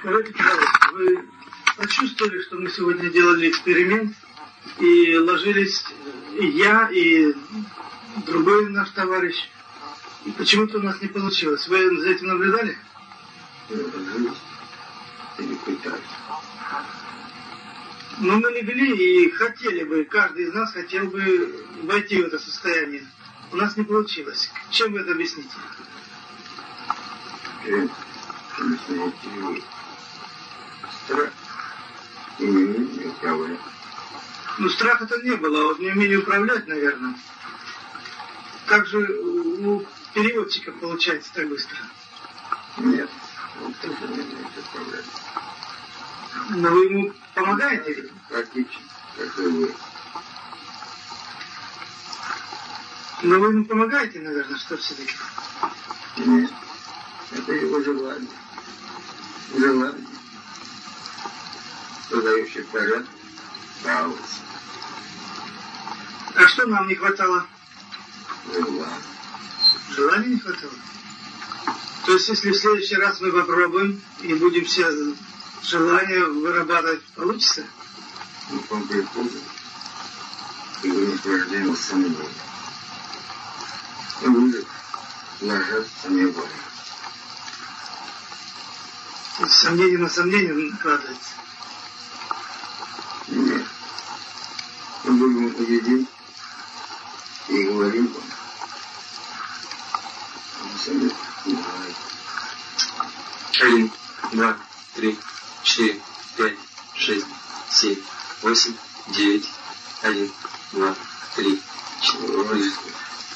Скажите, пожалуйста, вы почувствовали, что мы сегодня делали эксперимент и ложились я, и другой наш товарищ, и почему-то у нас не получилось. Вы за этим наблюдали? Но мы легли и хотели бы, каждый из нас хотел бы войти в это состояние. У нас не получилось. Чем вы это объясните? Страх и неумение управлять. Ну, страха-то не было, а вот неумение управлять, наверное. Как же у переводчика получается так быстро? Нет, он тоже не умеет управлять. Но вы ему помогаете? Практически, как и вы. Но вы ему помогаете, наверное, что все-таки? Нет, это его желание. Желание. Создающий порядок, баланс, А что нам не хватало? желание. Желания не хватало? То есть, если в следующий раз мы попробуем и будем все желания вырабатывать, получится? Но к вам приходит и вы наслаждаем сомнением. И ложатся не есть, сомнение на сомнение накладывается. Нет. Мы будем поедим и говорим вам. Вы сами знаете. Один, два, три, четыре, пять, шесть, семь, восемь, девять. Один, два, три, четыре.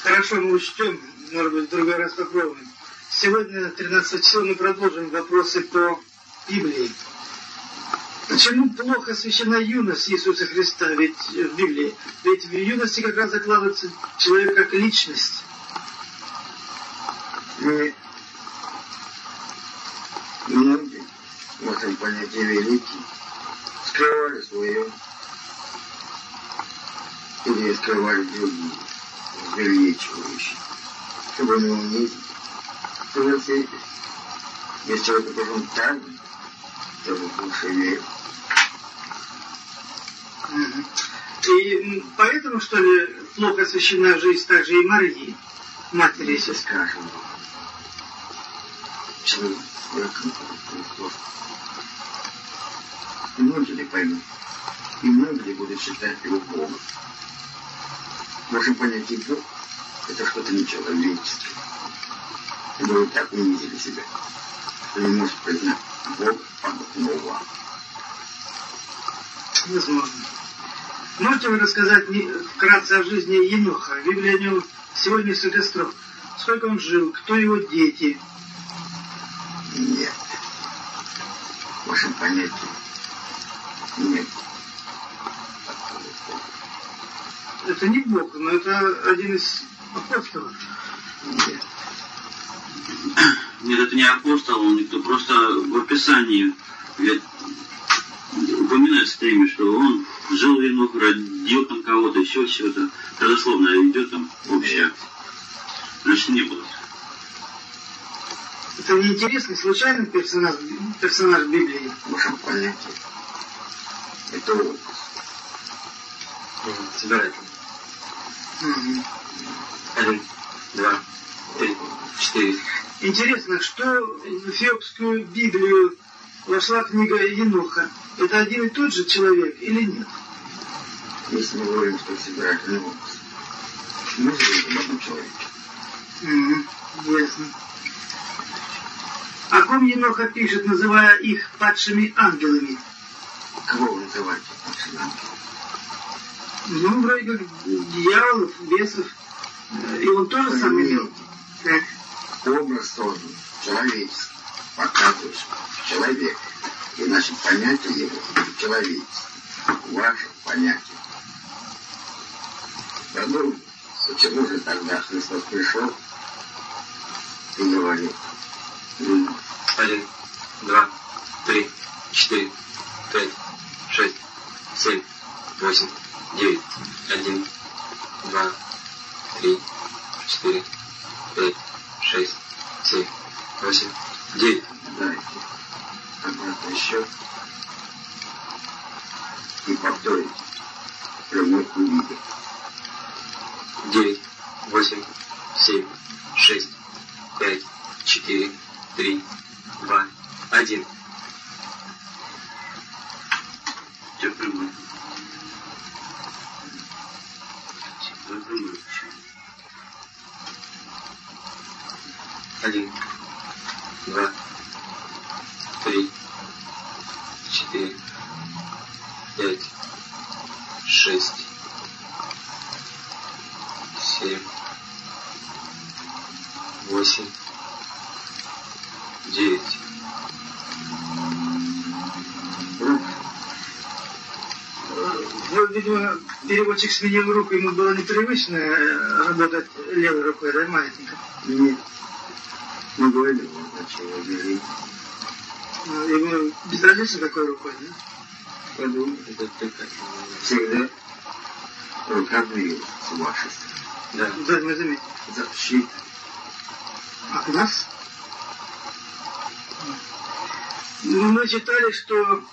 Хорошо, мы учтем, может быть, в другой раз попробуем. Сегодня, 13 часов, мы продолжим вопросы по Библии. Почему плохо освящена юность Иисуса Христа? Ведь в Библии, ведь в юности как раз закладывается человек как личность. Мы многие в этом понятии великий скрывали свое или скрывали другие, возвеличивающие, чтобы не унизить, все если человек должен тайный, чтобы больше верил. И поэтому, что ли, плохо освящена жизнь также и Марии, матери Если скажем, Христос, многие поймут, и многие будут считать его Богом. Можем понять, и Бог – это что-то нечеловеческое. И вы так унизили себя, что не может признать Бог подобного. Возможно. Можете вы рассказать вкратце о жизни Еноха? В Библии о нем всего несколько строк. Сколько он жил, кто его дети? Нет. В вашем понятии нет. Это не Бог, но это один из апостолов. Нет. Нет, это не апостол, он никто. Просто в описании ведь упоминается время, что он жил Енох, родил там кого-то, еще чего-то. Родословно идет там общее. Значит, не было. Это не интересный, случайный персонаж, персонаж Библии. В вашем понятии это. Собирательно. Мгм. Один, два, три, четыре. Интересно, что в Эфиопскую Библию вошла книга Еноха? Это один и тот же человек или нет? Если мы говорим, что собирательный образ, мы говорим об одном человеке. Мгм, Ясно. О ком Еноха пишет, называя их падшими ангелами? Кого вы называете нашим ангелом? Ну, вроде как дьяволов, бесов. И он тоже сам имел. Так. Образ создан человеческий, показывающий человека. И наше понятие его человечество. Ваше понятие. Подумай, почему же тогда Христос пришел и говорил, «Ну, Один, два, три, четыре, пять, шесть, семь, восемь, девять. Один, два, три, четыре, пять, шесть, семь, восемь, девять. Знаете, а обратный счет и повторить прямой увидеть. девять, восемь, семь, шесть, пять, четыре, три, два, один. Все прямой. Всегда прямой. Один, два, три, четыре, пять, шесть, семь, восемь, девять. Ну, видимо, переводчик сменил руку, ему было непривычно э, работать левой рукой, да, маятником. Нет. Мы говорили вам значение движения. Ну, Ему безразлично какой рукой, да? Подумай, Это только... всегда рука двигалась с вашей стороны. Да. Да, мы заметили. Защита. А у нас? Ну, Мы читали, что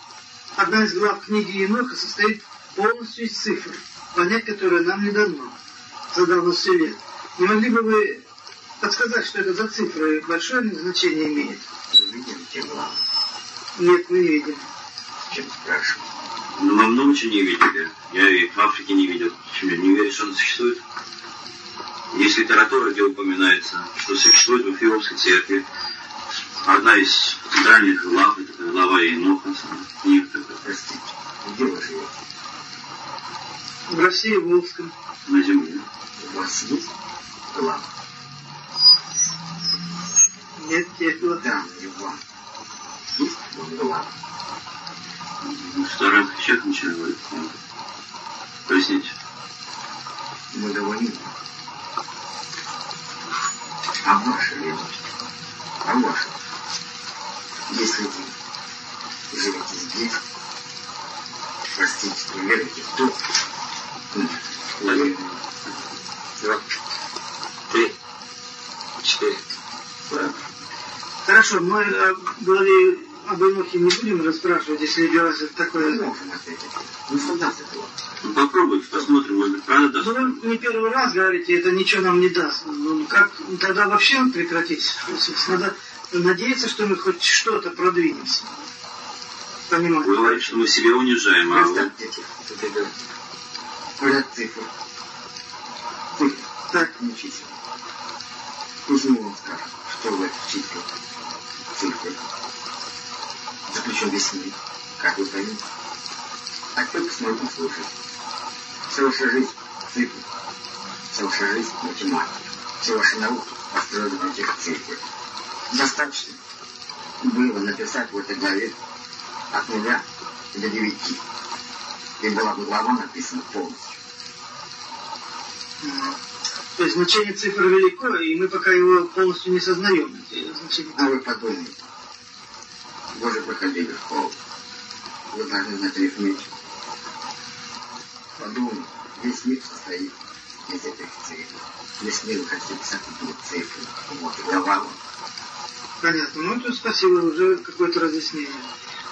одна из глав книги Еноха состоит полностью из цифр, понять которые нам не дано. Задал нас совет. Не могли бы вы подсказать, что это за цифры? Большое значение имеет? Вы видели те главы? Нет, мы не видим. С чем спрашиваю? Мы много чего не видели. Я и в Африке не видел. Почему? Я не верю, что он существует. Есть литература, где упоминается, что существует в Эфиопской церкви. Одна из центральных глав, это глава Еноха, книга такая, Простите, где вы живете? В России, в Волжском. на земле. У вас есть глава? Нет, тех вот. Да, не вам. Раз человек ничего говорит. Ну, Поясните. Мы говорим о вашей ревности. О вашей. Если вы живете здесь, простите, не верите в то, Один, два, три, четыре. Да. Хорошо, мы э, говорили об Енохе не будем расспрашивать, если делать мы такое. можем ответить. Мы солдаты этого. Ну, попробуйте, посмотрим, может правда даст. Ну, вы не первый раз говорите, это ничего нам не даст. Ну, как тогда вообще прекратить? Надо надеяться, что мы хоть что-то продвинемся. Вы Понимаете? говорите, что мы себя унижаем, а вы... Представьте этих фотографий. Ряд цифр. Цифр. Так, не вам скажет, что в этих числах цифры заключен весь мир. Как вы поймете? А кто посмотрит слушать? Вся ваша жизнь цифры. Вся ваша жизнь математика. Все ваши науки построены на этих цифрах. Достаточно было написать в этой главе от нуля до девяти. И была бы глава написана полностью. м, то есть значение цифр велико, и мы пока его полностью не сознаем. эти значения. А вы подумайте. Вы же проходили школу. Вы должны знать арифметику. Подумайте, весь мир состоит из этих цифр. Вы хотите писать эти цифры, вот, глава вам. Понятно. Ну, тут спасибо, уже какое-то разъяснение.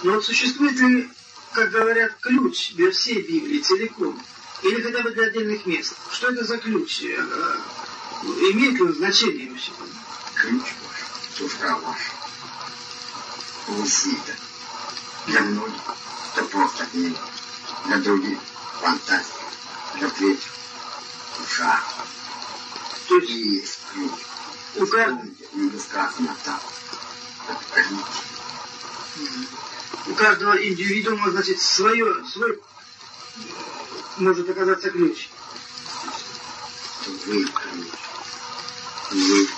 Но вот существует ли, как говорят, ключ для всей Библии целиком? Или хотя бы для отдельных мест? Что это за ключ? Э, Имеет ли он значение вообще? Ключ ваш, душа ваша. Лусита. Для многих это просто книга. Для других фантастика. Для третьих душа. И есть ключ. у каждого, Помните, не сказано так. У каждого индивидуума, значит, свое, свой может оказаться ключ. Вы ключ. Вы.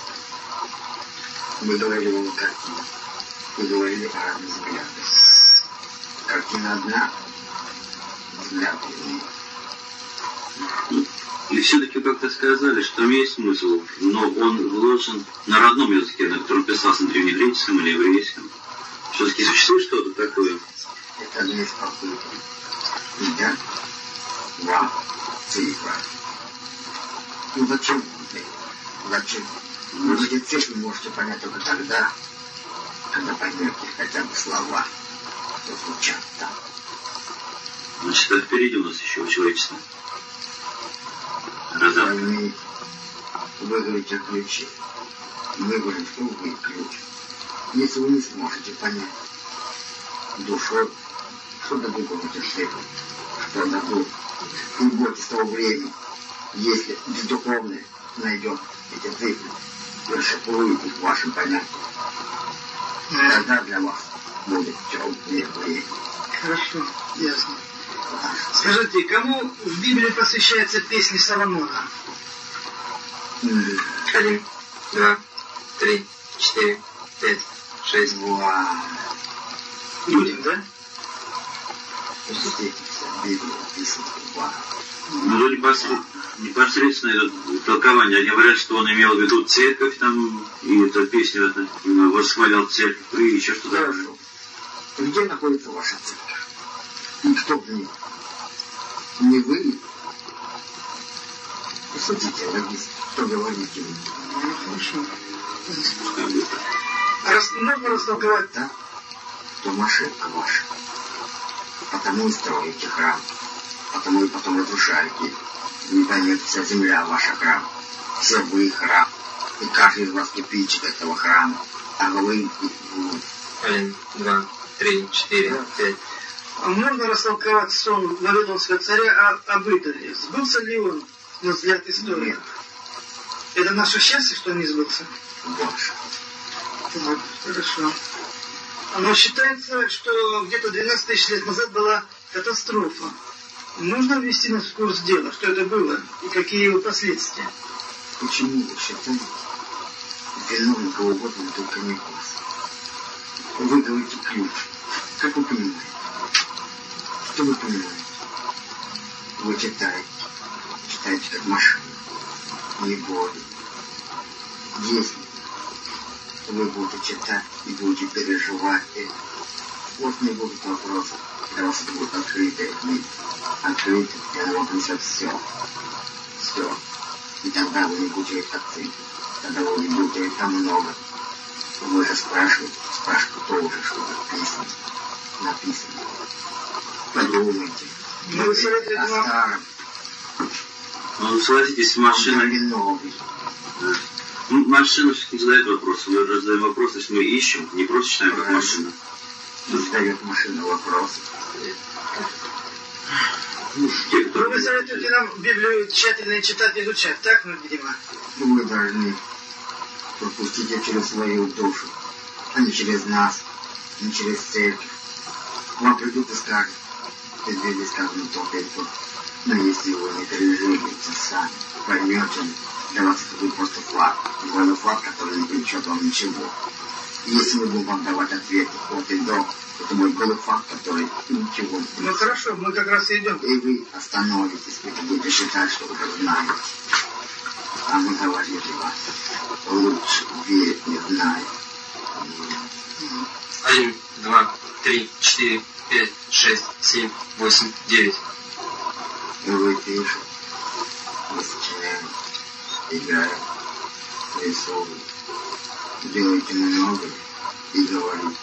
Мы говорили вам о картине. Говорили о разных взглядах. Картина одна. Взгляд другой. И все-таки как-то сказали, что есть смысл, но он вложен на родном языке, на котором писался на древнегреческом или еврейском. Все-таки существует что-то такое. Это не попытка. Я, вам, цифра. Ну зачем? Зачем? Вы эти цифры можете понять только тогда, когда поймете хотя бы слова. звучат так. Значит, это впереди у нас еще человечество. Раза. Поймите, вы говорите о ключе. Мы говорим, что вы ключ. Если вы не сможете понять душой, что эти цифры, что дадут глубокий с того времени, если бездуховное найдет эти цифры, расшифрует их вашим понятием, тогда для вас будет время. Хорошо, ясно. Скажите, кому в Библии посвящается песня Соломона? Один, два, три, четыре, пять, шесть. Вау. Людям, да? Встретимся в Библии написано «Вау». Ну, непосредственно, непосредственно это толкование. Они говорят, что он имел в виду церковь там, и эта песня это, восхвалял церковь, и еще что-то. Хорошо. Где находится ваша церковь? И кто в ней? Не вы? Логист, что говорите? Ну, хорошо. А раз, можно растолковать Да? То ошибка ваша. Потому и строите храм. Потому и потом разрушаете. Поймет вся земля ваша храм. Все вы храм. И каждый из вас кирпичик этого храма. А вы... Один, два, три, четыре, пять. Можно растолковать сон Вавилонского царя о, об идоле? Сбылся ли он, на взгляд истории? Нет. Это наше счастье, что он не сбылся? Ваше. Так, хорошо. Но считается, что где-то 12 тысяч лет назад была катастрофа. Нужно ввести нас в курс дела, что это было и какие его последствия. Почему вы считаете виновным кого угодно, но только не вас? Вы говорите ключ. Как вы понимаете? Что вы понимаете? Вы читаете. Читаете как машина. Не более. Если вы будете читать и будете переживать вас не будет вопросов. Для открытая книга. Открытая, и она вам принесет все. Все. И тогда вы не будете цифры. Тогда вы не будете там много. Вы же спрашиваете, спрашиваете тоже, что написано. Написано. Подумайте. Ну, о старом. Ну, согласитесь, машина... Новый. Да. Ну, Машина все-таки задает вопросы. Мы же задаем вопросы, если мы ищем, не просто читаем как машина. Задает машина вопросы. Вы советуете нам Библию тщательно читать изучать, так, ну, видимо? Вы должны пропустить ее через свою душу, а не через нас, не через церковь. Вам придут и скажут, ты Библии сказано то и то. Но если вы не переживете сами, поймете, для вас это будет просто флаг. Двойной флаг, который не принесет вам ничего. Если мы будем вам давать ответы от и до, это будет голый факт, который ничего не Ну, хорошо, мы как раз и идем. и вы остановитесь, и будете считать, что уже знаете. А мы говорили вам, лучше верить не зная. Один, два, три, четыре, пять, шесть, семь, восемь, девять. И вы пишете, вы сочиняете, играете, рисуете, делаете много и говорите.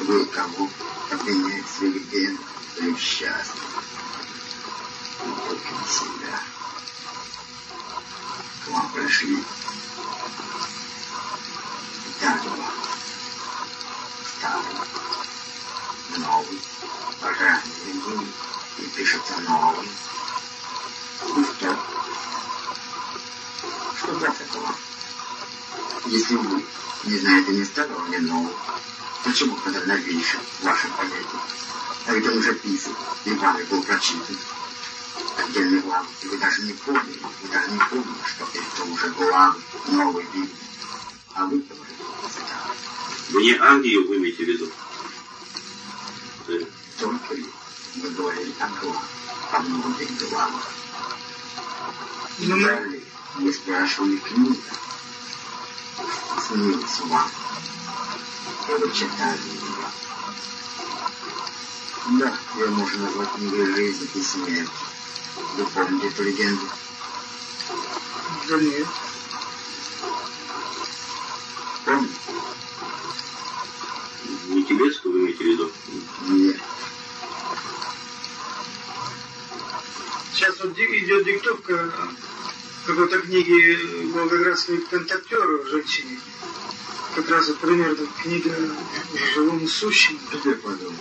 Вы кого бедах, в своих счастьях. Но только себя. К вам пришли. Вам. Старый. Новый. Ранний. И пишется новый. Что? Что брать этого? Если вы не знаете ни старого, ни нового, почему тогда новейший в вашем понятии? А ведь он уже писан, и вами был прочитан. Отдельный глав, и вы даже не поняли, вы даже не помните, что это уже главы новой Библии. А вы говорите, старый. Вы не Агию вы имеете в виду? Только ли вы говорили о главах, о многих главах. Ну, мы- Далее вы спрашивали книга. Снилась вам. И вы читали ее. Да, ее можно назвать книгой жизни и смерти. Вы помните эту легенду? Да нет. Помните? Не тибетскую вы имеете в виду? Нет. Сейчас вот идет диктовка какой-то книги волгоградской контактеру женщине. Как раз вот примерно книга живому сущему. Я подумал?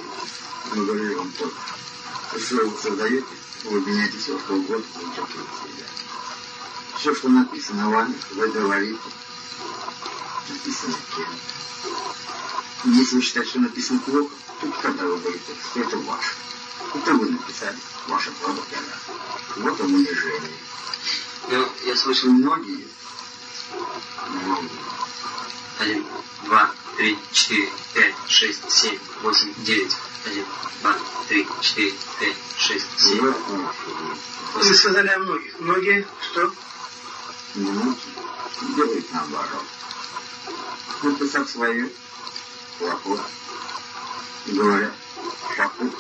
Мы говорили вам только. Что вы создаете, вы меняете все, что угодно, получаете от себя. Все, что написано вами, вы говорите. Написано кем. Если вы считаете, что написано плохо, то тогда вы говорите, что это ваше. Это вы написали, ваша правда Вот вам унижение. Ну, я слышал Многие, один, два, три, четыре, пять, шесть, семь, восемь, девять. Один, два, три, четыре, пять, шесть, семь, вот ваши Вы сказали о многих. Многие что? Многие делают наоборот. Написав свое плохое, говорят, плохое.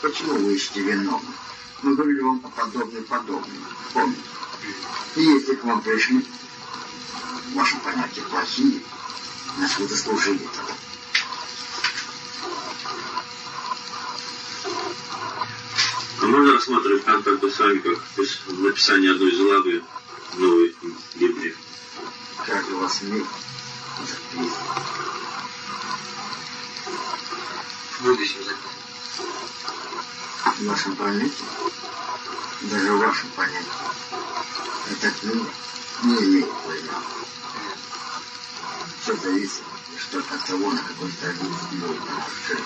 Почему вы ищете виновных? Мы говорили вам о подобном подобном. Помните? И если к вам пришли, ваши понятия плохие, значит вы заслужили того. А можно рассматривать контакты с вами как написание одной из главы новой Библии? Каждый у вас мир записан. В будущем записано. В вашем понятии, даже в вашем понятии, эта книга не имеет влияния. Все зависит только от того, на какой странице будет открыт.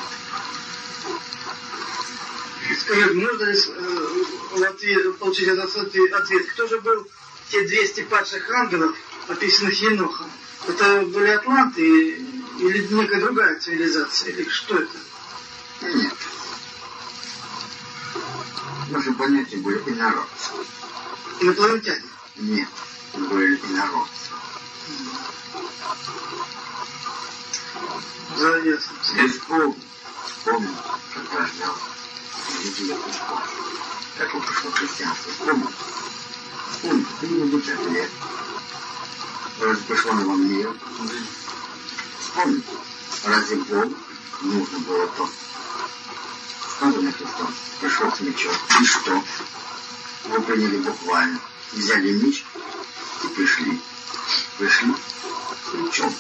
Скажи, можно ли э, ответ- получить этот ответ? Кто же был те 200 падших ангелов, описанных Енохом? Это были атланты или некая другая цивилизация? Или что это? Нет. В вашем понятии были инородцы. Инопланетяне. Нет, были инородцы. За ясно. Вы вспомните, вспомните, как рождался Великий Пушков, как он пришло христианство. Вспомните. Вспомните, ты не будешь лет. Разве пришло на вам мир? Вспомните, разве Богу нужно было то? Христом, пришел с мечом. И что? Вы приняли буквально. Взяли меч и пришли. Пришли с мечом.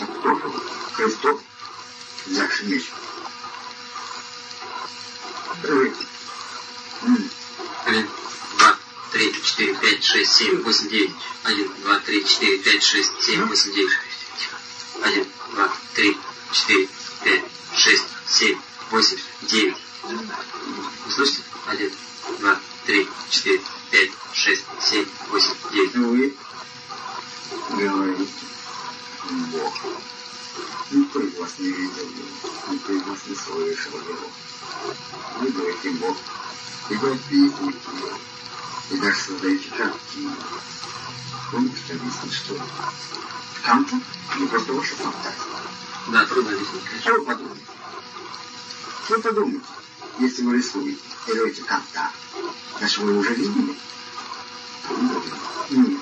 А кто же? Христос, взявший меч. М, Один, два, три, четыре, пять, шесть, семь, восемь, девять. Один, два, три, четыре, пять, шесть, семь, восемь, девять. Один, два, три, четыре, его, и даже создаете картину. Помните, объяснить, что Канта не просто ваша фантазия. Да, трудно объяснить. Что вы подумаете? Что вы подумаете, если вы рисуете рисуете Канта? Значит, вы уже видели? Нет.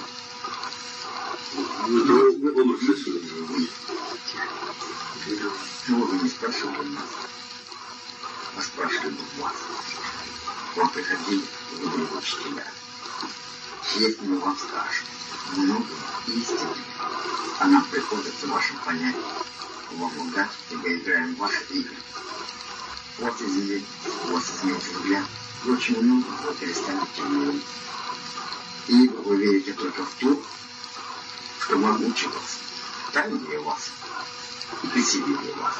Ну, это образ рисует. Чего вы не спрашивали Вам приходили, вы были учителя. Если мы вам скажем много истины, а нам приходится вашим понятием вам лгать, ибо играем в ваши игры. Вот извините, у вас изменился взгляд, и очень много вы перестали темнеть. И вы верите только в то, что могуче вас, тайнее вас, и при себе вас.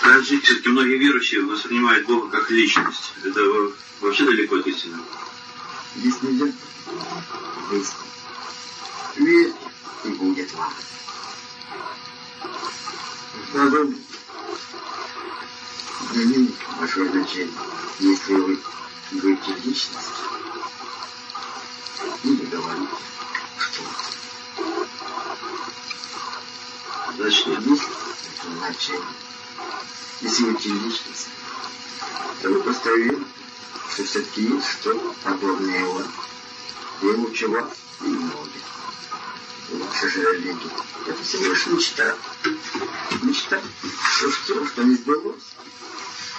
Скажите, все-таки многие верующие воспринимают Бога как личность. Это во- вообще далеко от истины. Здесь нельзя быстро. Верьте, и будет вам. Для меня большое значение, если вы будете личностью, или говорите, что Значит, нет. Значение. Если вы личность, то вы просто верите, что все-таки есть что подобное вам. И лучше вас, и многих. Ваша же религия — это всего лишь мечта. Мечта, что все, что не сбылось,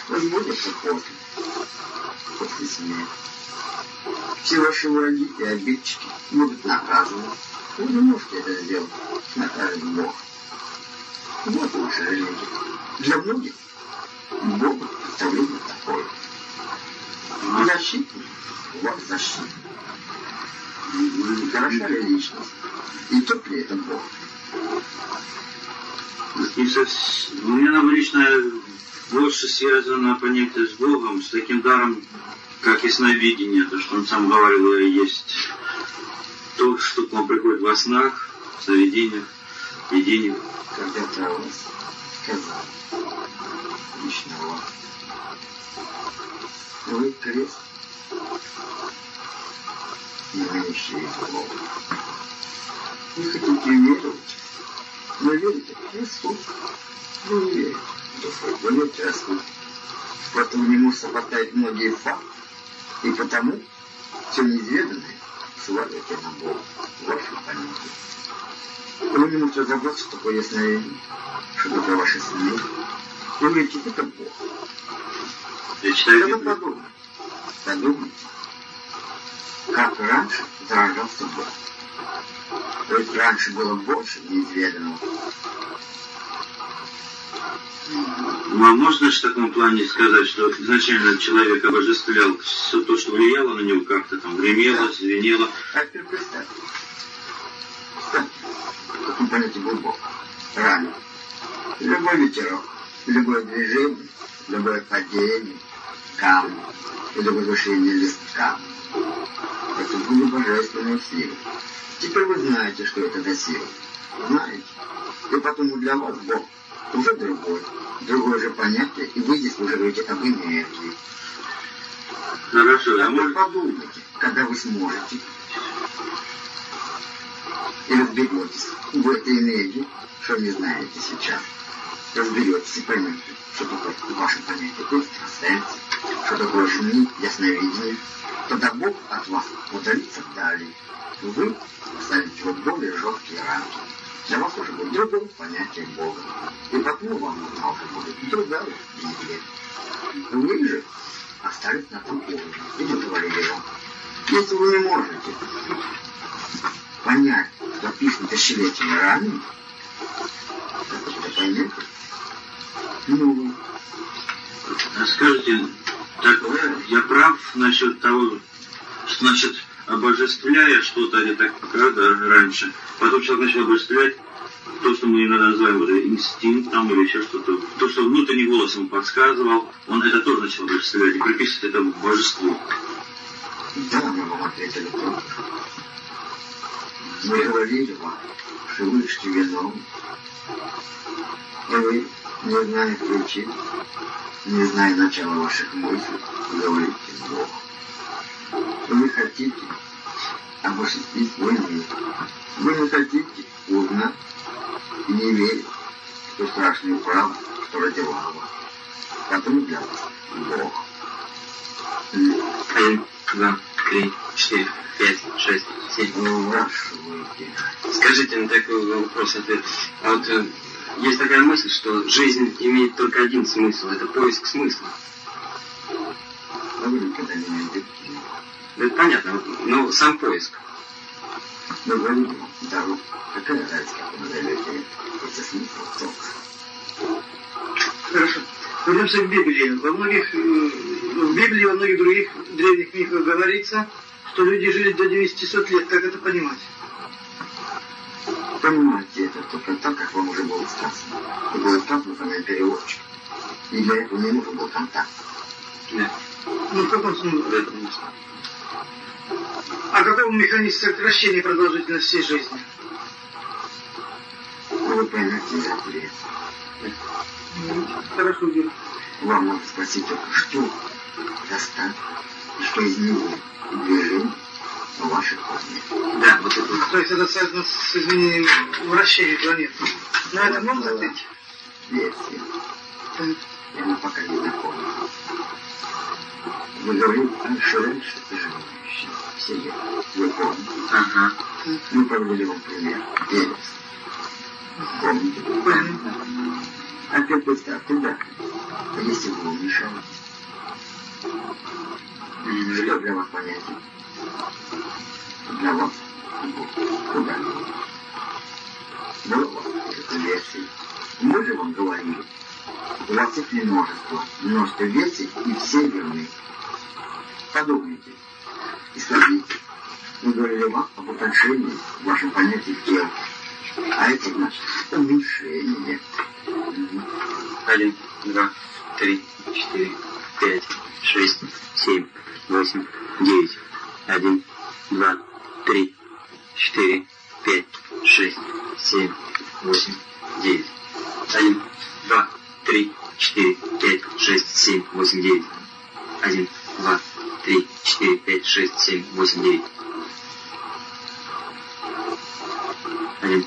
возбудится после, после смерти. Все ваши враги и обидчики будут наказаны. Вы не можете это сделать. Накажет Бог. Вот ваша религия. Для многих Бог представление такое. Защитник, вас защитник. Хороша ли личность? И тот ли это Бог? У меня наверное, лично больше связано понятие с Богом, с таким даром, как ясновидение, то, что он сам говорил, и есть то, что к вам приходит во снах, в сновидениях, видениях. Когда-то сказал. Лично о вас. Вы крест, имеющий Бога. Вы хотите веровать, но верите в Христу. Вы не верите душой, вы. Поэтому не может совпадать многие факты, и потому все неизведанное сваливаете на Бога, ваше понятие. Можете разобраться, что такое ясновидение, что такое ваши сны. Вы говорите, это Бог. Я читаю Тогда Библию. подумайте. Подумайте. Как раньше зарождался Бог. То есть раньше было больше неизведанного. Ну, а можно же в таком плане сказать, что изначально человек обожествлял все то, что влияло на него как-то там, гремело, звенело. А теперь. Представьте, в каком понятии Бог. Ранее. Любой ветерок, любое движение, любое падение, камни или возвышение листка. Это были божественные силы. Теперь вы знаете, что это за сила. Знаете. И потому для вас Бог уже другой. Другое же понятие, и вы здесь уже говорите об энергии. Хорошо, А вы может... подумайте, когда вы сможете и разберетесь в этой энергии, что не знаете сейчас. Разберетесь и поймете, что такое ваше понятие экстрасенс, что такое шумни, ясновидение. Тогда Бог от вас удалится вдали. Вы ставите его в более жесткие рамки. Для вас уже будет другое понятие Бога. И потому вам уже будет другая Библия. Вы же остались на том уровне и не говорили вам. Если вы не можете понять, пишут тысячелетиями ранее, это поймете? Ну, А скажите, так я прав насчет того, что значит обожествляя что-то, или так когда раньше, потом человек начал обожествлять то, что мы иногда называем вот, инстинктом или еще что-то, то, что внутренний голос ему подсказывал, он это тоже начал обожествлять и приписывать это божеству. да, мы вам ответили. Мы говорили вам, что вы лишь виновны. И вы, не зная причин, не зная начала ваших мыслей, говорите с Богом. Вы хотите обожествить свой мир. Вы не хотите узнать и не верить в ту страшную правду, что родила вас. Потом для вас Бог. Один, два, три, четыре, пять, шесть, семь. Спрашивайте. Скажите на такой вопрос-ответ. А вот э, есть такая мысль, что жизнь имеет только один смысл. Это поиск смысла. Но вы никогда не найдете. Ну, Это понятно, но сам поиск. Говорили вам дорогу. Какая разница, как вы назовете это? Смысл. Хорошо. Вернемся к Библии. Во многих, э, в Библии, во многих других древних мифах говорится, что люди жили до 900 лет. Как это понимать? Понимаете это только так, как вам уже было сказано. И было со мной переводчик. И для этого не нужен был контакт. Да. Ну, в каком смысле? Это мысль. А каков механизм сокращения продолжительности жизни? Но вы поймете из ответа. Хорошо, Юрий. Вам надо спросить только, что и что из него движение ваших планет. Да, вот это. То есть это связано с изменением вращения планеты. На это можно ответить? Версия. Так. Я мы пока не знакомы. Вы говорили раньше, раньше, ты живущий. в себе. Вы помните? Ага. Мы провели вам пример. Перец. Помните? Понятно. А теперь представьте, да, если вы вмешались. Что для вас понятие? Для вас. Куда? Было. Мы же вам говорили. У вас их не множество. И все верны. Подумайте и скажите. Мы говорили вам об утончении в вашем понятии тела. А это значит. Один, два, три, четыре, пять, шесть, семь, восемь, девять. Один, два, три, четыре, пять, шесть, семь, восемь, девять. Один, два, три, четыре, пять, шесть, семь, восемь, девять. Один, два, три, четыре, пять, шесть, семь, восемь, девять. Один,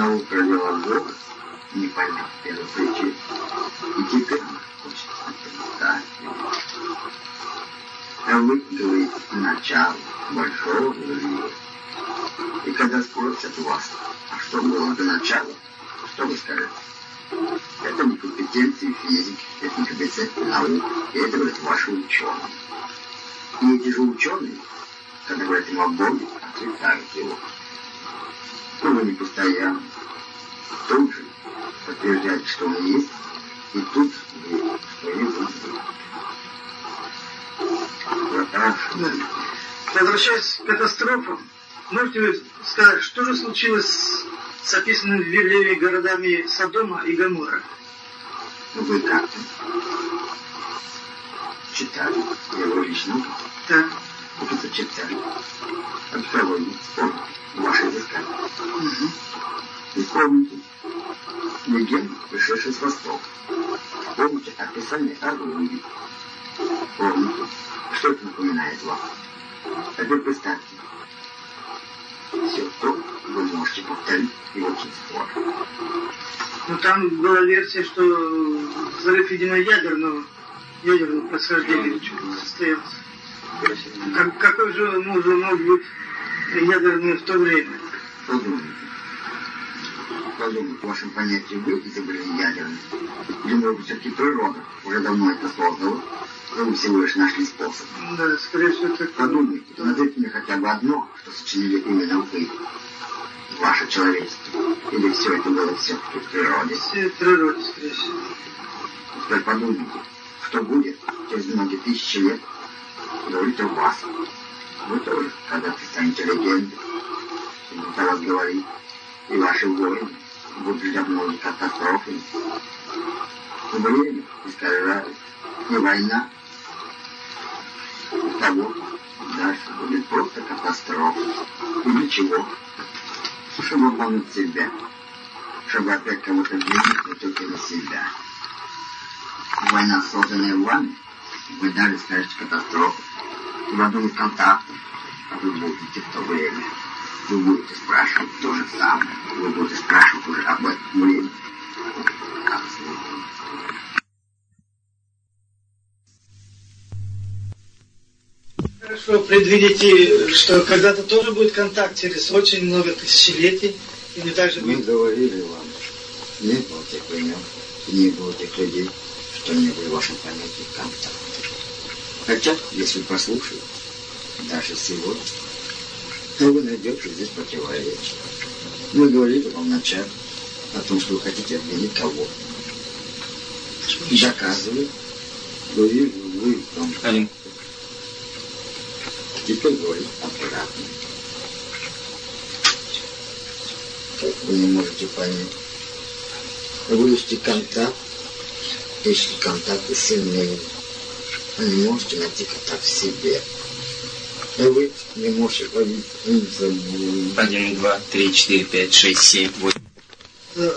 наука родила Бога, не поняв первой причины. И теперь она хочет отрицать его. А вы говорите начало большого взрыва. И когда спросят вас, а что было до начала, что вы скажете? Это не компетенции физики, это не компетенции наук, и это говорят ваши ученые. И эти же ученые, когда говорят им о Боге, отрицают его. Ну, вы не постоянно. Тут же подтверждаете, что он есть, и тут вы, что хорошо. Да. Возвращаясь к катастрофам, можете сказать, что же случилось с, с описанными в Библии городами Содома и Гоморра? Ну, вы как-то читали его лично, Да. вот это читали. Археологию, помните, ваши изыскания. Мгм. И помните легенду, пришедшую с Востока. Помните описание орудий. Помните, что это напоминает вам. А теперь представьте, все то вы можете повторить и очень скоро. Ну, там была версия, что взрыв, видимо, ядерного, ядерного происхождения состоялся. Как, какой же мог быть ядерный в то время? Подумайте. Подумайте, в вашем понятии вы изобрели ядерный. Или, может быть, все-таки природа уже давно это создала, но вы всего лишь нашли способ. Да, скорее всего, так. Подумайте, назовите мне хотя бы одно, что сочинили именно вы, ваше человечество. Или все это было все-таки в природе. Все в природе, скорее всего. Теперь подумайте, что будет через многие тысячи лет, говорит о вас. Вы тоже когда-то станете легендой, и будут о вас говорить, и ваши воины будут ждать многие катастрофы. Время искажает, и война. И того дальше будет просто катастрофа. И для чего? Чтобы обмануть себя, чтобы опять кого-то видеть, но только на себя. Война, созданная вами, вы дали скажете катастрофу. И в одном из а вы будете в то время, вы будете спрашивать то же самое. Вы будете спрашивать уже об этом времени. Как. Хорошо, предвидите, что когда-то тоже будет контакт через очень много тысячелетий, и не так же Мы будет. говорили вам, не было тех времен, не было тех людей, что не были в вашем понятии контакта. Хотя, если послушать, даже сегодня, то вы найдете здесь противоречие. Мы говорили вам вначале о том, что вы хотите обвинить кого. И доказывали, вы, вы в том, Один. Теперь говорит обратно. Как вы не можете понять? Вывести контакт, если контакты сильнее. Вы не можете найти контакт в себе. Вы не можете ходить Один, два, три, четыре, пять, шесть, семь, восемь. Да.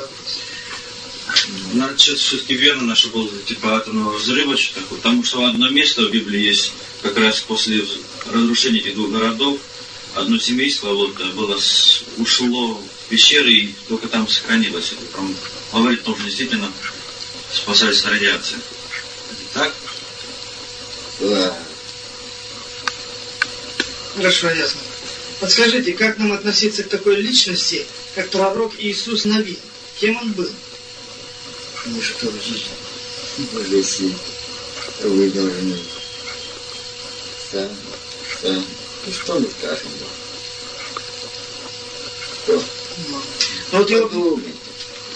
Значит, все-таки верно, что было типа атомного взрыва, что такое. Потому что одно место в Библии есть как раз после разрушения этих двух городов одно семейство вот было с, ушло в пещеры и только там сохранилось. Это прям говорит о том, что действительно спасались от радиации. Так? Да. Хорошо, ясно. Подскажите, как нам относиться к такой личности, как пророк Иисус Навин? Кем он был? Ну что же, Боже, если вы должны сам, сам, ну что мы скажем? да? Что? Ну, вот его... Подумайте,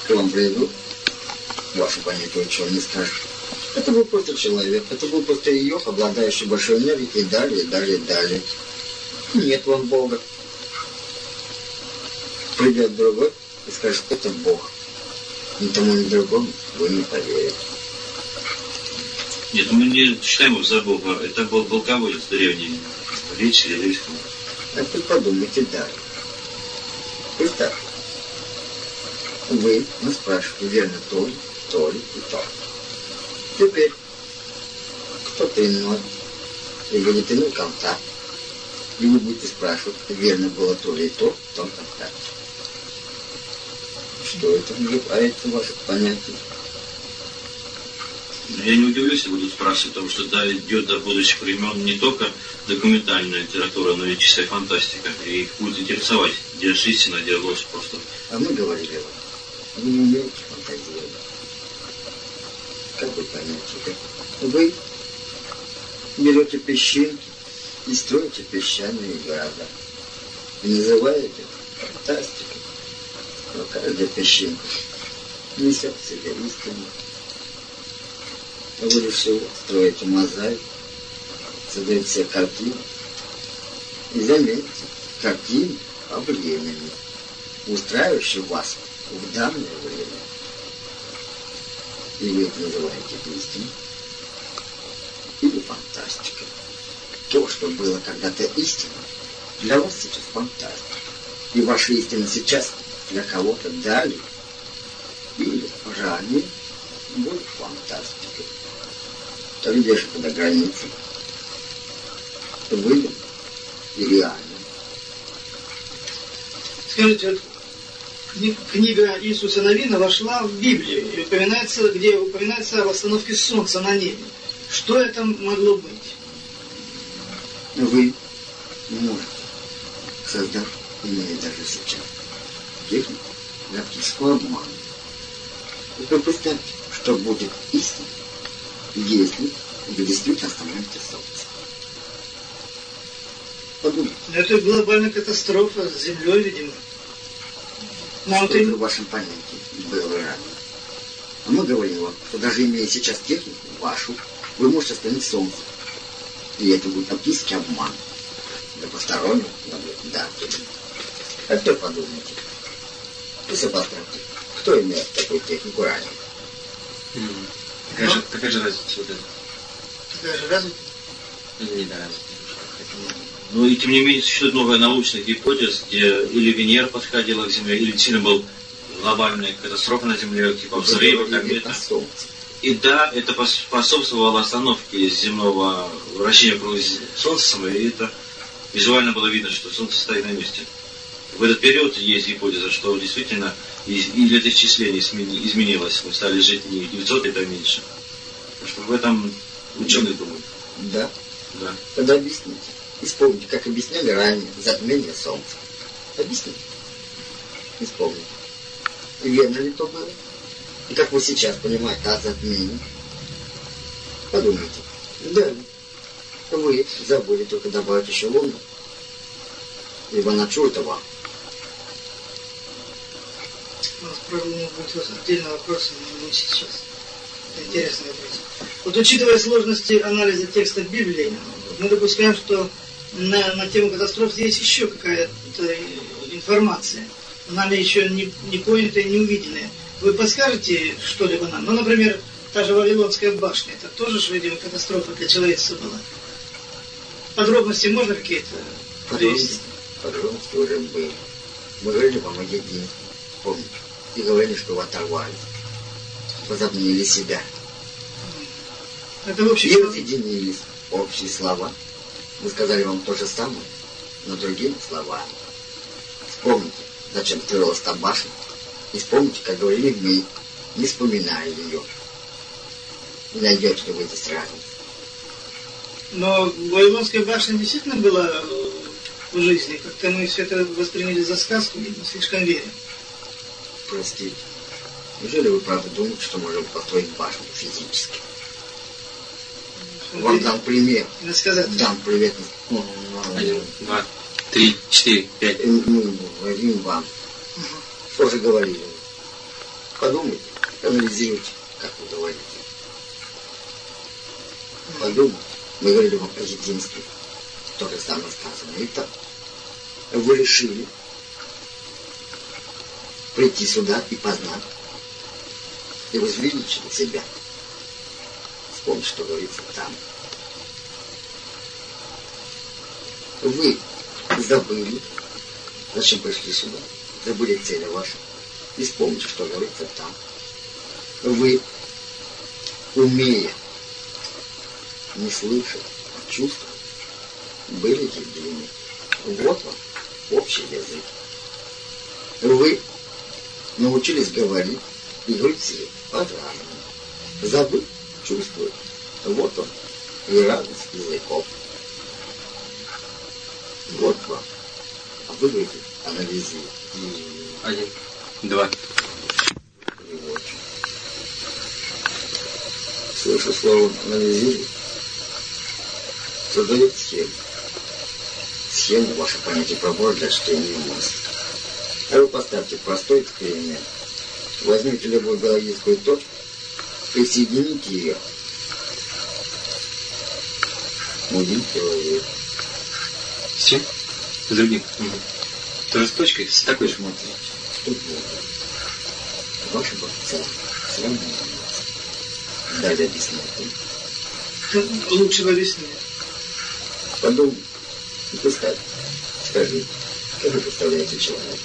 к вам придут, ваше понятие, чего не скажет. Это был просто человек, это был просто ее, обладающий большой энергией, и далее, далее, далее. Нет вам Бога. Придет другой и скажет, это Бог. Ни тому, ни другому вы не поверите. Нет, мы не считаем его за Бога. Это был полководец древний. Речь или речь. А ты подумайте далее. Итак, вы нас спрашиваете, верно то ли, то ли и то. Теперь, кто-то иной, и будет иной контакт, и вы будете спрашивать, верно было то ли и то в том контакте. Что это называется ваше понятие? Я не удивлюсь, если будут спрашивать, потому что да, идет до будущих времен не только документальная литература, но и чистая фантастика. И их будет интересовать, где же истина, где ложь просто. А мы говорили вам, вы не умеете фантазировать. Как вы поймете, вы берете песчинки и строите песчаные города. И называете это фантастикой. Но каждая песчинка несет в себе истину. А вы решили строите мозаику, создаете себе картину. И заметьте, картину о времени, устраивающую вас в данное время. И вы это называете истиной или фантастикой. То, что было когда-то истиной, для вас сейчас фантастика. И ваша истина сейчас для кого-то далее или ранее будет фантастикой. То где же тогда граница? Выдум и реально. Скажите, книга Иисуса Новина вошла в Библию, и упоминается, где упоминается об остановке солнца на небе. Что это могло быть? Вы можете создать, имея даже сейчас, технику для оптического обмана. И представьте, что будет истина, если вы действительно остановите солнце. Подумайте, Это глобальная катастрофа с Землей, видимо. Нам что это в вашем понятии было ранее. А мы говорим вам, что даже имея сейчас технику вашу, вы можете остановить солнце. И это будет оптический обман. Для постороннего наблюдателя. А теперь подумайте. И сопоставьте, кто имеет такую технику ранее. Какая же, какая же разница вот это? такая же развита. Или недоразвитая? Это Ну и тем не менее существует много научных гипотез, где или Венера подходила к Земле, или действительно был глобальная катастрофа на Земле, типа взрыва, Вы говорите комета. о солнце. И да, это пос- способствовало остановке земного вращения вокруг Солнца и это визуально было видно, что Солнце стоит на месте. В этот период есть гипотеза, что действительно и, и летоисчисление изменилось. Мы стали жить не 900 лет, а меньше. Так что в этом ученые думают. Да. Да. Тогда объясните. Вспомните, как объясняли ранее затмение солнца. Объясните. Вспомните. И верно ли то было? И как вы сейчас понимаете о затмении? Подумайте. Да. Вы забыли только добавить еще луну. Ибо на что это вам? У нас, правда, не будет отдельного вопроса, но не сейчас. Это интересный вопрос. Вот учитывая сложности анализа текстов Библии, мы допускаем, что на, на тему катастроф есть еще какая-то информация, нами еще не, не понятая, не увиденная. Вы подскажете что-либо нам? Ну, например, та же Вавилонская башня, это тоже, же, видимо, катастрофа для человечества была. Подробности можно какие-то привести? Подробности, подробности уже были. Мы говорили вам о едине. Помните? И говорили, что вы оторвали. Возобнили себя. Это в общем И разъединились. общие слова. Мы сказали вам то же самое, но другими словами. Вспомните, зачем строилась та башня, вспомните, как говорили мы, не вспоминая ее. И найдете вы здесь разницу. Но Вавилонская башня действительно была э, в жизни. Как-то мы все это восприняли за сказку и слишком верим. Простите. Неужели вы правда думаете, что можем построить башню физически? Вам дам пример. Надо сказать. Дам привет. Ну, Один, два, три, четыре, пять. э, Мы возьмем вам. Что же говорили? Подумайте, анализируйте, как вы говорите. Подумайте. Мы говорили вам о. То же самое сказано. Итак, вы решили прийти сюда и познать, и возвеличить себя. Вспомните, что говорится там. Вы забыли, зачем пришли сюда, забыли цели ваши, и вспомните, что говорится там. Вы, умея, не слышать, а чувствовать, были едины. Вот вам общий язык. Вы научились говорить и уйти по-разному. Забыть, чувствовать. Вот он, и разность языков. Вот вам. А вы. Один, два. Слышу слово анализирует. Создает схему. Схему ваше понятие пробор для чтения мысли. А вы поставьте простой эксперимент. Возьмите любую биологическую точку, присоедините ее. Один человек. чем? С другим. Угу. Тоже с точкой, с такой же. Смотрите, что будет. Ваши бокса сравниваются. Далее объясняйте. Лучше в объяснение. Подумай представь. Скажи, как вы представляете человека?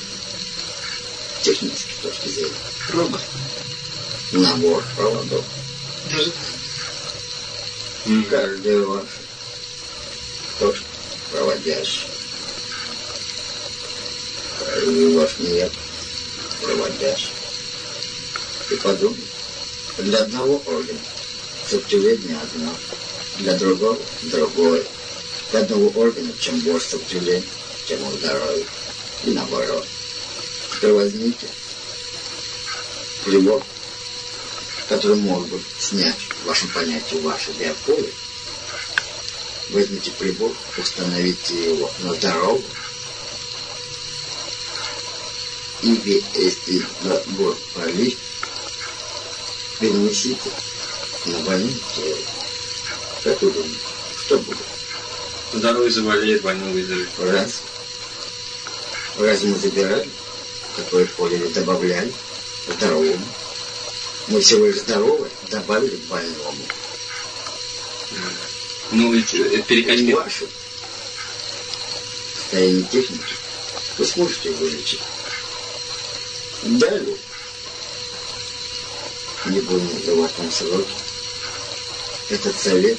С технической точки зрения. Робот. Набор проводов. Даже так. М. Каждый ваш точка проводящий. Ваш нет проводящий. И подумай, для одного органа сопротивление одно, для другого другое. Для одного органа чем больше сопротивления, тем он здоровее. И наоборот. Теперь возьмите прибор, который мог бы снять в вашем понятии ваше биополе, возьмите прибор, установите его на здоровую, и весь набор полей перенесите на больное тело. Как вы думаете, что будет? Здоровый заболеет, больной выздоровеет. Раз. Разве мы забирали, какое поле или добавляли здоровому? Мы всего лишь здоровое добавили к больному. Ну, это, перекачка. ваше состояние техники вы сможете вылечить. Далее, не будем называть вам сроки, этот совет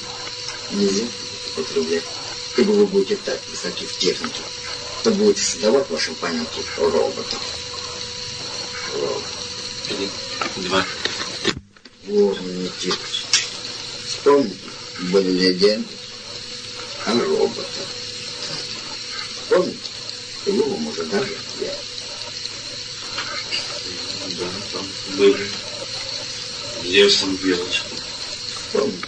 нельзя употреблять, ибо вы будете так высоки в технике, что будете создавать в вашем понятии роботов. Робот. Один, два, Вовремя Никитич. Вспомните, были легенды о роботах. Помните? И вы вам уже даже ответили. Да, были. Зевсом. Помните?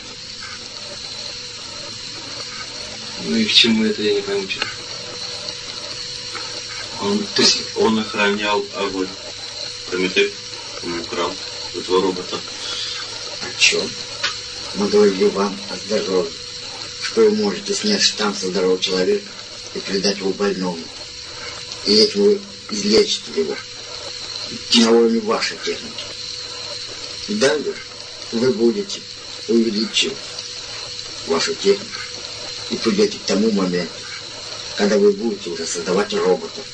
Ну и к чему это, я не пойму. что. Он, То есть- он охранял огонь. Прометей он украл этого робота. О чем? Мы говорили вам о здоровье. Что вы можете снять штамм со здорового человека и передать его больному. И этим вы излечите его. Уровне вашей техники. Далее вы будете увеличивать вашу технику и придете к тому моменту, когда вы будете уже создавать роботов.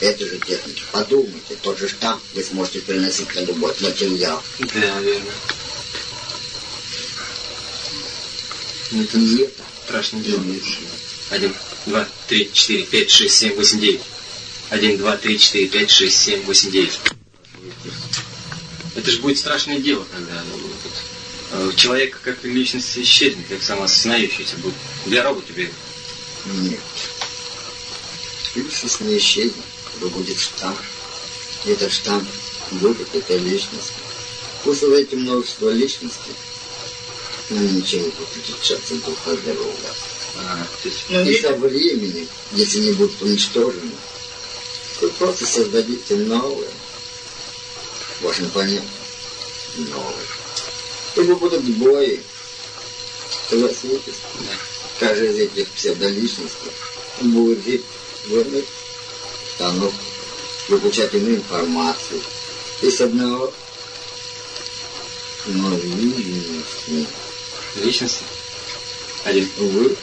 Этой же техники. Подумайте, тот же штамм вы сможете переносить на любой материал. Да, верно. Но это не это. Страшное дело. Один, два, три, четыре, пять, шесть, семь, восемь, девять. Один, два, три, четыре, пять, шесть, семь, восемь, девять. Это же будет страшное дело, когда ну, вот, э, человек как личность исчезнет, как самоосознающийся будет. Для робота тебе. Нет. Личность не исчезнет, когда будет штамп. И этот штамп будет этой личность. После этим множество личностей, но ничем не будет отличаться друг от друга. А, то есть, Ну, И и- со временем, если не будут уничтожены, вы просто создадите новые. Важно понять, новые. Если будут бои, согласитесь, да. каждый из этих псевдоличностей будет жить в иных установках, выключать иную информацию. Из одного но личности. Личности. Один. Вы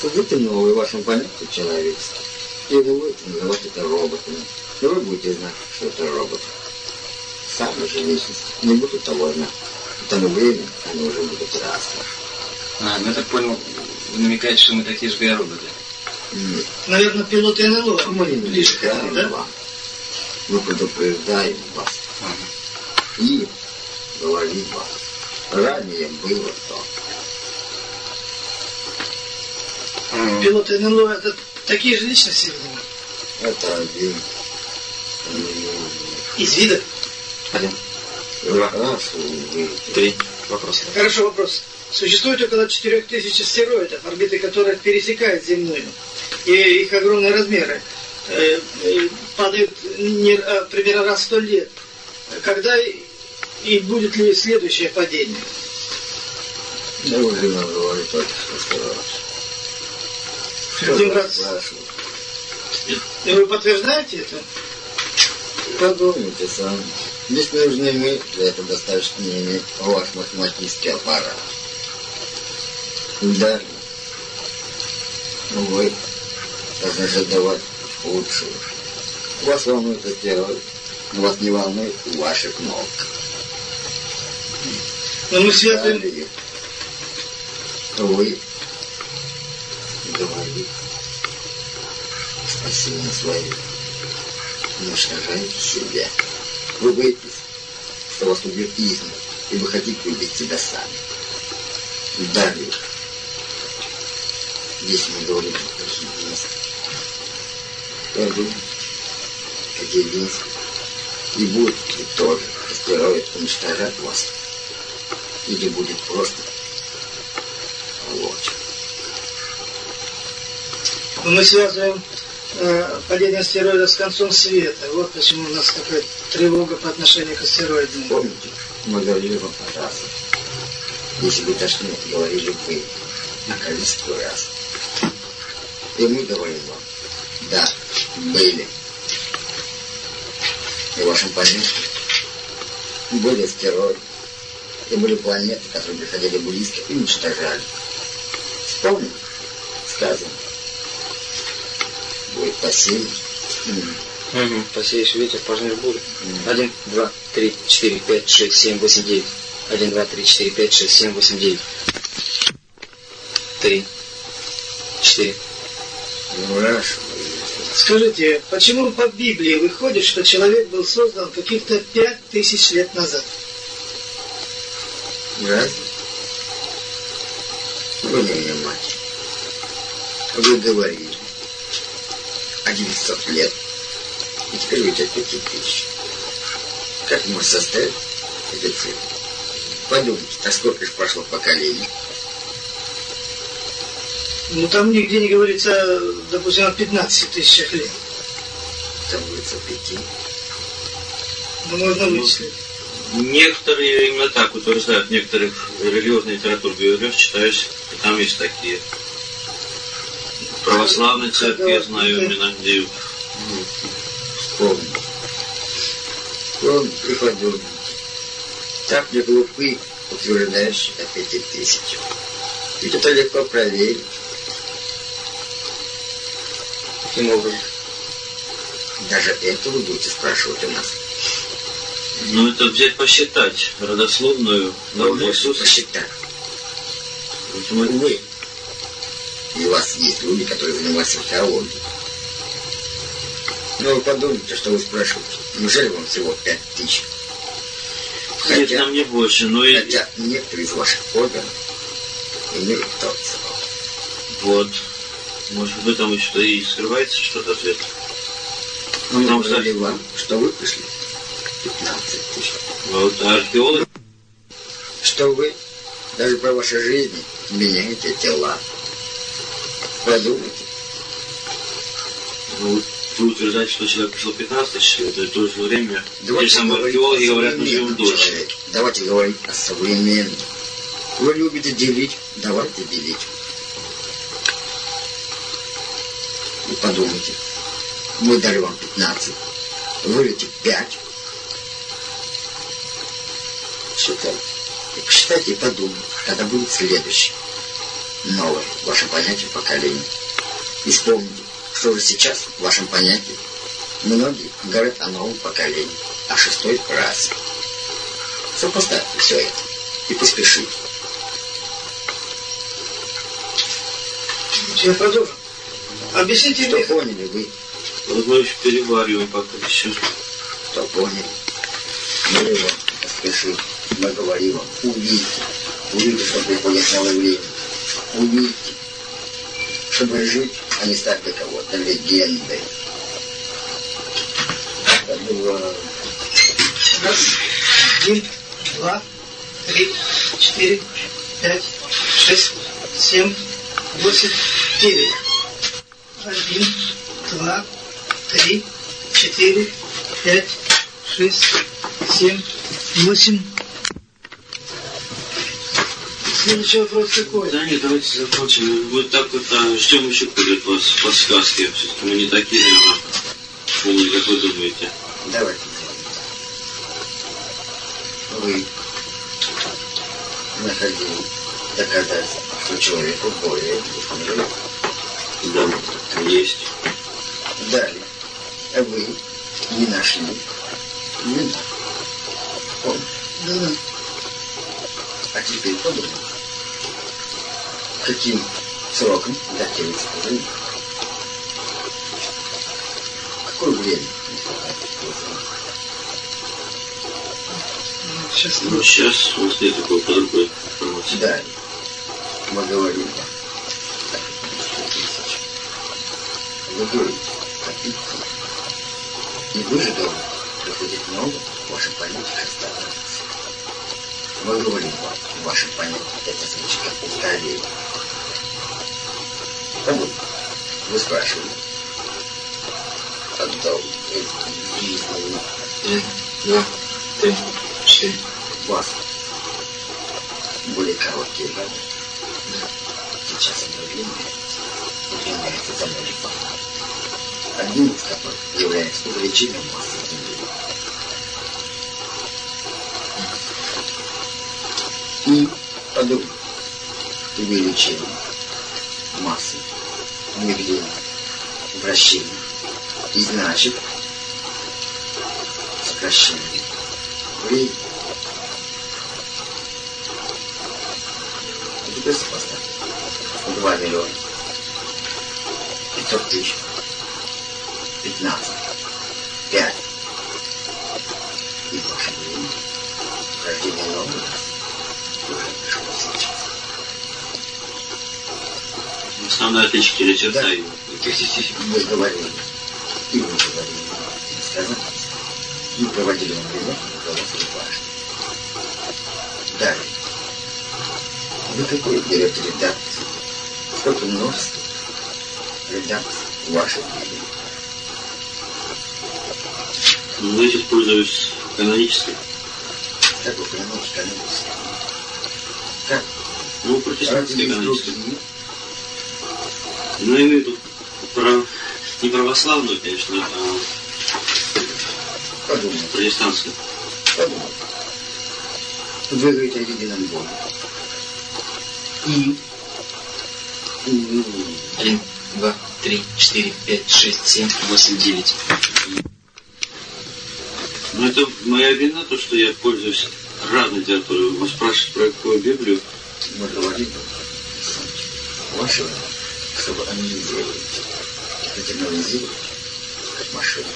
создайте новый в вашем понятии человечества. И вы будете называть это роботами. И вы будете знать, что это робот. Сами же личности не будут. К тому времени они уже будут разные. А, ну я так понял, вы намекаете, что мы такие же биороботы. Нет. Наверное, пилоты НЛО Мы не намекаем да? вам. Мы предупреждаем вас. Ага. И говорим вам. Ранее было то. Пилоты НЛО это такие же личности, видимо, Это один. из вида. Один. Хорошо видите. Три. Вопросы. Хорошо, вопрос. Существует около 4000 астероидов, орбиты которых пересекают земную. И их огромные размеры. Э, э, Падают не- а, примерно раз в 100 лет. Когда и- будет ли следующее падение? Я уже назвали только что. Один раз. И вы подтверждаете это? Подумайте сами. Здесь нужны мы, для этого достаточно иметь ваш математический аппарат. Далее. Вы должны задавать лучшее. Вас волнует астероид, но вас не волнует ваша кнопка. Но мы связываем... Далее. Вы говорите спасение свое. Уничтожаете себя. Вы боитесь, что вас убьет изм, и вы хотите убить себя сами. Далее. Здесь мы говорим о единстве. Думаете, как единство? И будет ли тоже астероид уничтожать вас? Или будет просто вот. Но мы связываем э, падение астероида с концом света. Вот почему у нас такая тревога по отношению к астероидам. Помните, мы говорили вам раз. Если бы точнее, говорили вы на количество раз. И мы говорим вам, да, были. И в вашем понятии были астероиды, и были планеты, которые приходили близко и уничтожали. Вспомните, сказано, посеять. М, Угу. Посеешь ветер, пожнешь бурю. Один, два, три, четыре, пять, шесть, семь, восемь, девять. Один, два, три, четыре, пять, шесть, семь, восемь, девять. Три. Четыре. Скажите, почему по Библии выходит, что человек был создан каких-то пять тысяч лет назад? Разве? Вы внимательны. Вы говорили о 900 лет, и теперь говорите о 5000. Как можно составить эти цифры? Подумайте, а сколько же прошло поколений? Ну там нигде не говорится, допустим, о 15 тысячах лет. Там говорится пяти. Ну, можно вычислить. Некоторые именно так утверждают, некоторых религиозной литературе говоришь, читаешь, и там есть такие. Православной церкви, я знаю где Вспомни. Вспомни и подумайте. Так ли глупы, утверждающие о пяти тысячах? Ведь это легко проверить. Каким образом? Даже это вы будете спрашивать у нас. Ну, это взять посчитать родословную Вы Иисуса. посчитать. Увы. И у вас есть люди, которые занимаются теологией. Ну, вы подумайте, что вы спрашиваете. Неужели вам всего пять тысяч? Нет, нам не больше, но и... Хотя некоторые из ваших органов имеют торцы. Вот. Может, в этом еще и скрывается что-то ответ. Ну, Потому сказали что- вам, что вы пришли 15 тысяч. Вот а археолог Что вы даже по вашей жизни меняете тела. Подумайте. ну, вы утверждаете, что человек пришел 15 тысяч лет, и в то же время те Давайте самые говорить археологи говорят, мы живем дольше. Давайте говорить о современном. Вы любите делить, давайте делить. И подумайте. Мы дали вам 15. Вылетит 5. Считайте. И посчитайте и подумайте, когда будет следующий. Новое ваше понятие поколения. И вспомните, что уже сейчас в вашем понятии многие говорят о новом поколении, о шестой расе. Сопоставьте все это и поспешите. Я продолжу. Объясните Что мне, поняли вы, Вот мы еще перевариваем пока еще. что поняли. Мы вам поспешим, мы говорим вам, увидите, увидите, что приходит новое время. Увидите, чтобы жить, а не стать для кого-то легендой. Это было раз, один, два, три, четыре, пять, шесть, семь, восемь, девять. Один, два, три, четыре, пять, шесть, семь, восемь. Следующий вопрос какой? Да нет, давайте закончим. Мы так вот а, ждем еще какой-то вас подсказки. Все-таки мы не такие, наверное, умные, как вы думаете. Давайте. Вы находили доказательства, что человеку более Да, есть. Далее. А вы не нашли вина. Помните? Да-да. А теперь подумайте. Каким сроком датируется вина? Какое время? Сейчас Ну, сейчас у нас нет какой-то другой информации. Далее. Мы говорим вам. о 50 тысяч. Вы говорите о 5 И вы же должны приходить много в вашем понятии оставаться. Мы говорим вам, в вашем понятии это звучит как ускорение. Подумайте. Вы спрашивали. Отдал Один, три, четыре. вас более короткие годы. Сейчас обновление удлиняется за факторы. Одним из которых является увеличение массы. И подумайте, увеличение массы, медление, вращение, и значит сокращение времени. И теперь сопоставьте. 2 миллиона. 500 тысяч. 15. 5. И ваше время. Рождение нового. Основная отличие черта Да. его. Мы говорили, и вы говорили, и сказали, мы проводили наблюдение руководства важно. Далее. Вы какой берете редакцию? Сколько множество редакций в вашей книге? Ну, я сейчас пользуюсь канонической. Как вы? Как? Ну, канонической. другие? Ну, я имею в виду про... не православную, конечно, а Подумайте, протестантскую. подумайте. Вы говорите о едином Боге. И... Один, два, три, четыре, пять, шесть, семь, восемь, девять. Но это моя вина, то, что я пользуюсь разной литературой. Вы спрашиваете про какую Библию? Мы говорим машину, чтобы анализировать. Хотите анализировать, как машину.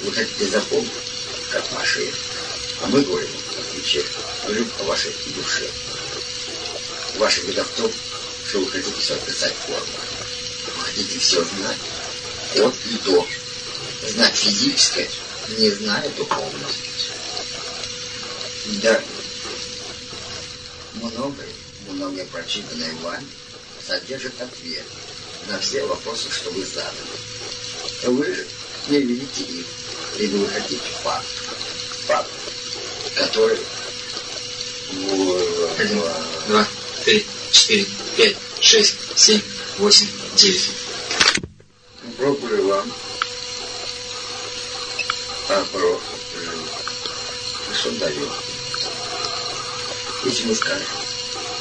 Вы хотите запомнить, как машина. А мы говорим о ключе, говорим о вашей душе. Ваша беда в том, что вы хотите все описать форму. Вы хотите все знать от и до. Знать физическое, не зная духовного. Да, многое, многое прочитанное вами содержит ответ на все вопросы, что вы задали. Вы же не видите их, либо вы хотите факт. Факт, который... Один, два, три, четыре, пять, шесть, семь, восемь, девять. Пробую вам вопрос что дает. Если мы скажем,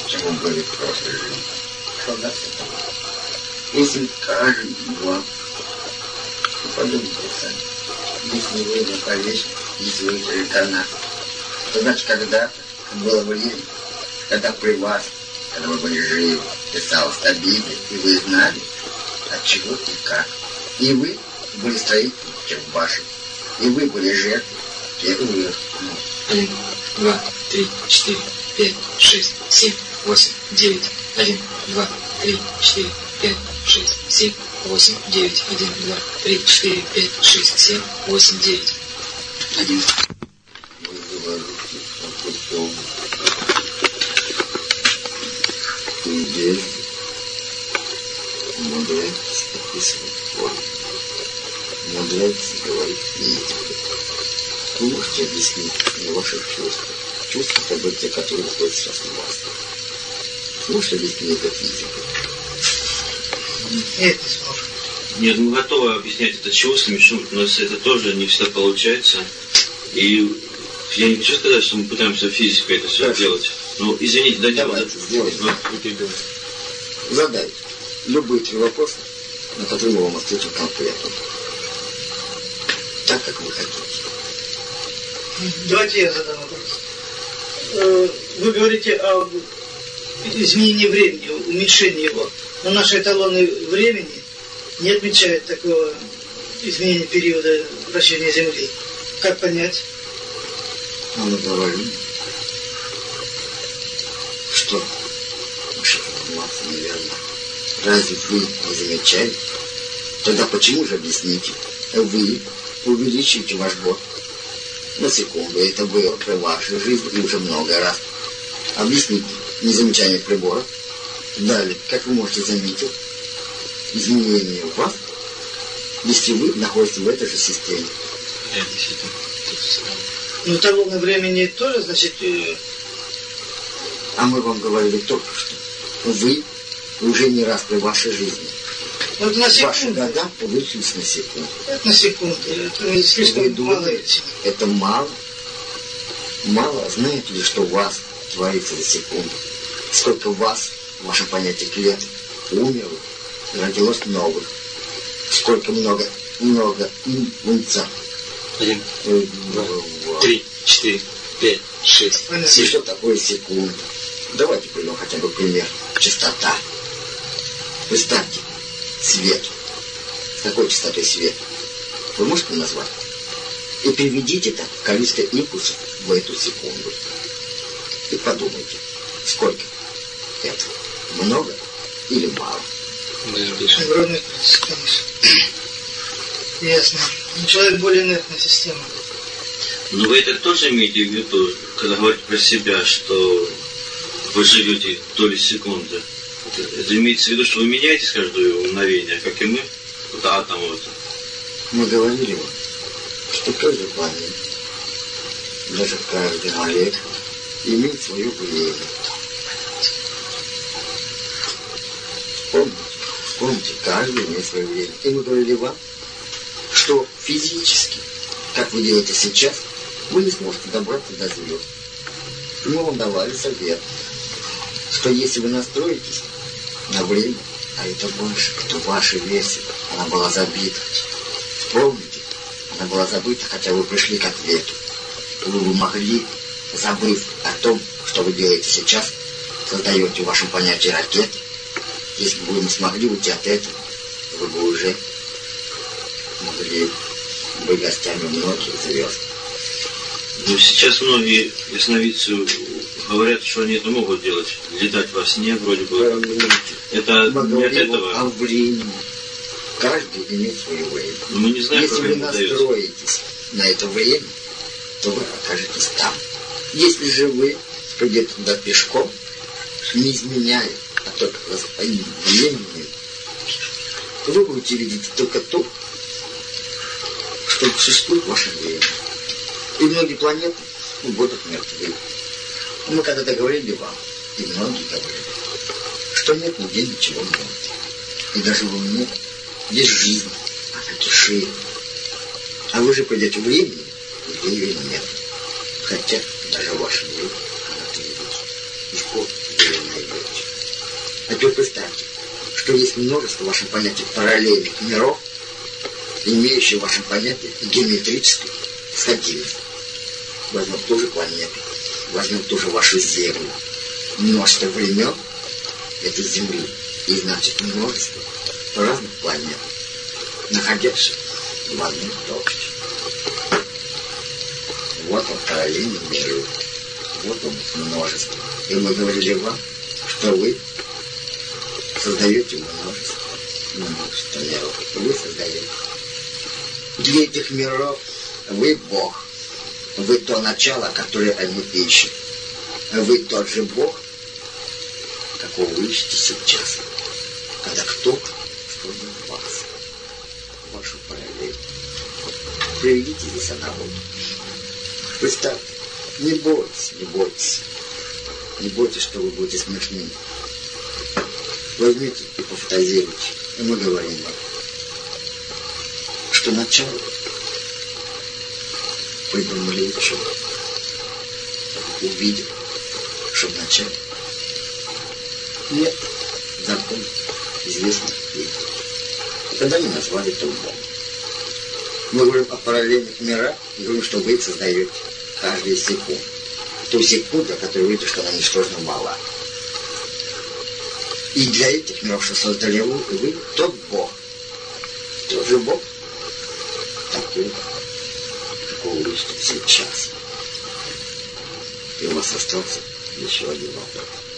чем он говорит в что даст это? Если скажем вам, то подумайте сами. Если вы не повесите, если вы реинкарнат, то значит когда-то было время, когда при вас, когда вы были живы, писалось о Библии, и вы знали, от чего и как. И вы были строителем вашим, и вы были жертвой первых. Один, два, три, четыре, пять, шесть, семь, восемь, девять. Один, два, три, четыре, пять, шесть, семь, восемь, девять. Один, два, три, четыре, пять, шесть, семь, восемь, девять. Один. И здесь умудряетесь описывать форму. Умудряетесь говорить физику. Вы можете объяснить мне ваших чувств. Чувства, события, которые находятся сейчас у вас. Объяснить это? Нет, не сможем. Нет, мы готовы объяснять это чувствами, что у нас это тоже не всегда получается. И я не хочу сказать, что мы пытаемся физикой это все Хорошо. делать. Но извините, дайте Давайте, вот- делать. Задайте любые три вопроса, на которые мы вам ответим конкретно. Так, как вы хотите. Давайте я задам вопрос. Э, Вы говорите об изменении времени, уменьшении его. Но наши эталоны времени не отмечают такого изменения периода вращения Земли. Как понять? А мы говорим, что информация неверна. Разве вы не замечаете? Тогда почему же объясните? Вы увеличите ваш год на секунду. Это было при вашей жизни и уже много раз. Объясните незамечание прибора. Далее, как вы можете заметить, изменения у вас, если вы находитесь в этой же системе. Да, действительно. Ну, эталоны времени тоже, значит, э, А мы вам говорили только что. Вы уже не раз при вашей жизни. Вот на Ваши секунду. года увеличились на секунду. Это на секунду. Это не слишком Вы мало. это мало? Мало. Знаете ли, что у вас творится за секунду? Сколько у вас, ваше понятие клеток, умерло родилось новых? Сколько много, много умца. Один, Э, Два, три, четыре, пять, шесть, Понятно. Семь. что такое секунда? Давайте примем хотя бы пример. Частота. Представьте, свет. С какой частотой свет? Вы можете назвать? И переведите это количество импульсов в эту секунду. И подумайте, сколько это? Много или мало? Огромное количество, конечно. Ясно. Ну, Человек более инертная система. Но вы это тоже имеете в виду, когда говорите про себя, что вы живете доли секунды? Это, имеется в виду, что вы меняетесь каждое мгновение, как и мы? Вот атом вот. Мы говорили что каждый планет, даже каждый молекула имеет свое влияние. Помните, помните, каждый имеет свое влияние. И мы говорили вам, что физически, как вы делаете сейчас, вы не сможете добраться до звезд. Мы вам давали совет, что если вы настроитесь на время, а это больше, то ваша версия, она была забита. Помните, она была забыта, хотя вы пришли к ответу. Вы могли, забыв о том, что вы делаете сейчас, создаете в вашем понятии ракеты, Если бы вы не смогли уйти от этого, вы бы уже могли быть гостями многих звезд. Но сейчас многие ясновидцы говорят, что они это могут делать. Летать во сне вроде бы. Это не от этого. Каждый имеет свое время. Но мы не знаем, Если вы настроитесь на это время, то вы окажетесь там. Если же вы пойдете туда пешком, не изменяя, а только своим временем, то вы будете видеть только то, что существует в вашем времени. И многие планеты будут мертвы. Мы когда-то говорили вам, и многие говорили, что нет нигде ничего нового. И даже в Луне есть жизнь, она кишит. А вы же пойдете в времени, где ее нет. Хотя даже в вашем она есть. Легко вы ее найдете. А теперь представьте, что есть множество ваших понятий параллельных миров, имеющие в вашем понятии геометрическую сходимость. Возьмем ту же планету, возьмем ту же вашу Землю. Множество времен этой Земли, и значит множество разных планет, находящихся в одной точке. Вот он параллельный мир. Вот он множество. И мы говорили вам, что вы создаете множество, множество миров. Вы создаете. Для этих миров вы Бог. Вы то начало, которое они ищут. Вы тот же Бог, какого вы ищете сейчас. Когда кто-то создал вас, вашу параллель. Приведите здесь аналогию. Представьте, не бойтесь, не бойтесь. Не бойтесь, что вы будете смешными. Возьмите и пофантазируйте. И мы говорим вам, что начало придумали ученые. Увидел, что в начале нет закон известных людей. И тогда они назвали это умом. Мы говорим о параллельных мирах и говорим, что вы их создаете каждую секунду. Ту секунду, которую вы видите, что она ничтожно мала. И для этих миров, что создали вы, вы тот Бог. Тот же Бог. Такой, какого вы ищете сейчас. И у вас остался еще один вопрос.